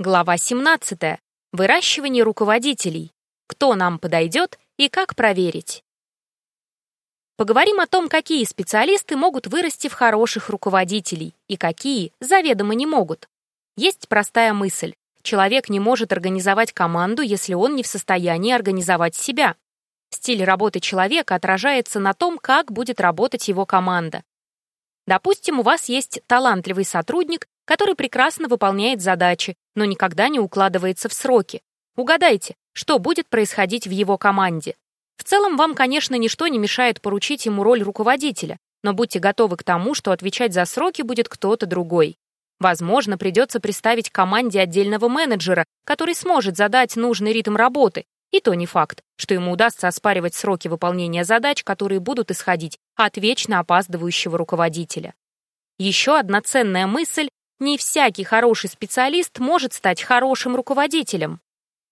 Глава 17. Выращивание руководителей. Кто нам подойдет и как проверить. Поговорим о том, какие специалисты могут вырасти в хороших руководителей и какие заведомо не могут. Есть простая мысль. Человек не может организовать команду, если он не в состоянии организовать себя. Стиль работы человека отражается на том, как будет работать его команда. Допустим, у вас есть талантливый сотрудник, который прекрасно выполняет задачи, но никогда не укладывается в сроки. Угадайте, что будет происходить в его команде. В целом, вам, конечно, ничто не мешает поручить ему роль руководителя, но будьте готовы к тому, что отвечать за сроки будет кто-то другой. Возможно, придется представить команде отдельного менеджера, который сможет задать нужный ритм работы. И то не факт, что ему удастся оспаривать сроки выполнения задач, которые будут исходить от вечно опаздывающего руководителя. Еще одна ценная мысль — не всякий хороший специалист может стать хорошим руководителем.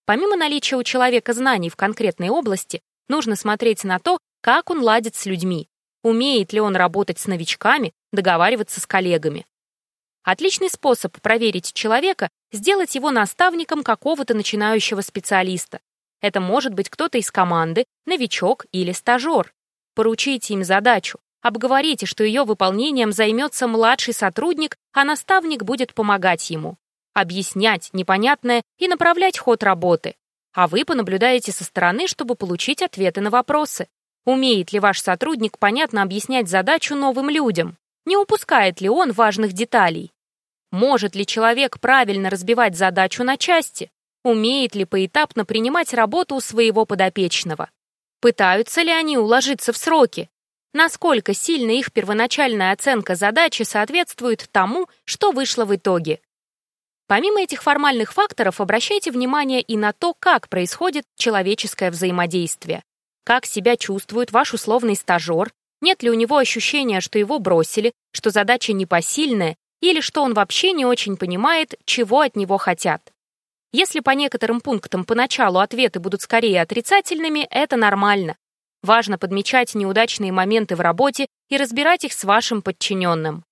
Помимо наличия у человека знаний в конкретной области, Нужно смотреть на то, как он ладит с людьми, умеет ли он работать с новичками, договариваться с коллегами. Отличный способ проверить человека — сделать его наставником какого-то начинающего специалиста. Это может быть кто-то из команды, новичок или стажер. Поручите им задачу, обговорите, что ее выполнением займется младший сотрудник, а наставник будет помогать ему. Объяснять непонятное и направлять ход работы а вы понаблюдаете со стороны, чтобы получить ответы на вопросы. Умеет ли ваш сотрудник понятно объяснять задачу новым людям? Не упускает ли он важных деталей? Может ли человек правильно разбивать задачу на части? Умеет ли поэтапно принимать работу у своего подопечного? Пытаются ли они уложиться в сроки? Насколько сильно их первоначальная оценка задачи соответствует тому, что вышло в итоге? Помимо этих формальных факторов, обращайте внимание и на то, как происходит человеческое взаимодействие. Как себя чувствует ваш условный стажер, нет ли у него ощущения, что его бросили, что задача непосильная, или что он вообще не очень понимает, чего от него хотят. Если по некоторым пунктам поначалу ответы будут скорее отрицательными, это нормально. Важно подмечать неудачные моменты в работе и разбирать их с вашим подчиненным.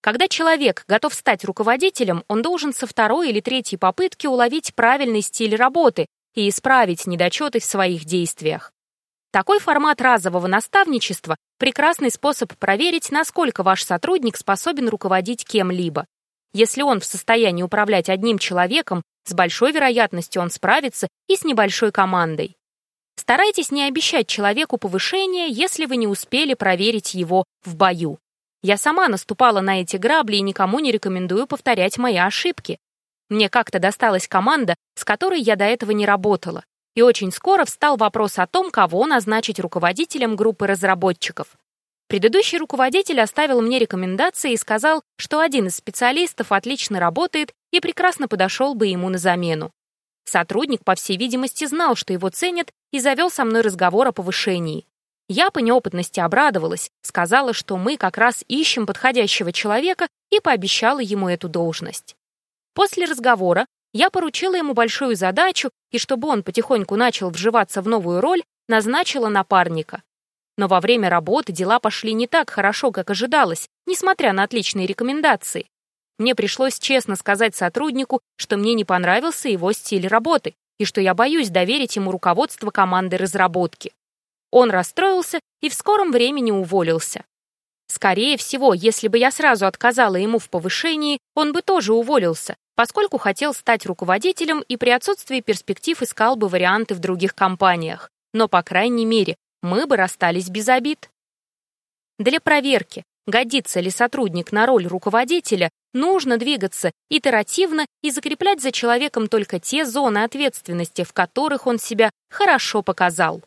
Когда человек готов стать руководителем, он должен со второй или третьей попытки уловить правильный стиль работы и исправить недочеты в своих действиях. Такой формат разового наставничества – прекрасный способ проверить, насколько ваш сотрудник способен руководить кем-либо. Если он в состоянии управлять одним человеком, с большой вероятностью он справится и с небольшой командой. Старайтесь не обещать человеку повышение, если вы не успели проверить его в бою. Я сама наступала на эти грабли и никому не рекомендую повторять мои ошибки. Мне как-то досталась команда, с которой я до этого не работала. И очень скоро встал вопрос о том, кого назначить руководителем группы разработчиков. Предыдущий руководитель оставил мне рекомендации и сказал, что один из специалистов отлично работает и прекрасно подошел бы ему на замену. Сотрудник, по всей видимости, знал, что его ценят, и завел со мной разговор о повышении. Я по неопытности обрадовалась, сказала, что мы как раз ищем подходящего человека и пообещала ему эту должность. После разговора я поручила ему большую задачу, и чтобы он потихоньку начал вживаться в новую роль, назначила напарника. Но во время работы дела пошли не так хорошо, как ожидалось, несмотря на отличные рекомендации. Мне пришлось честно сказать сотруднику, что мне не понравился его стиль работы и что я боюсь доверить ему руководство команды разработки. Он расстроился и в скором времени уволился. Скорее всего, если бы я сразу отказала ему в повышении, он бы тоже уволился, поскольку хотел стать руководителем и при отсутствии перспектив искал бы варианты в других компаниях. Но, по крайней мере, мы бы расстались без обид. Для проверки, годится ли сотрудник на роль руководителя, нужно двигаться итеративно и закреплять за человеком только те зоны ответственности, в которых он себя хорошо показал.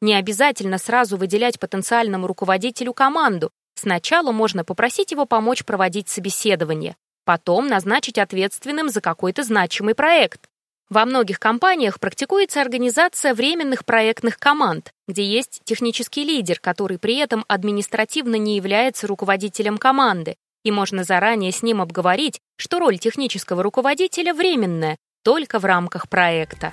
Не обязательно сразу выделять потенциальному руководителю команду. Сначала можно попросить его помочь проводить собеседование, потом назначить ответственным за какой-то значимый проект. Во многих компаниях практикуется организация временных проектных команд, где есть технический лидер, который при этом административно не является руководителем команды, и можно заранее с ним обговорить, что роль технического руководителя временная, только в рамках проекта.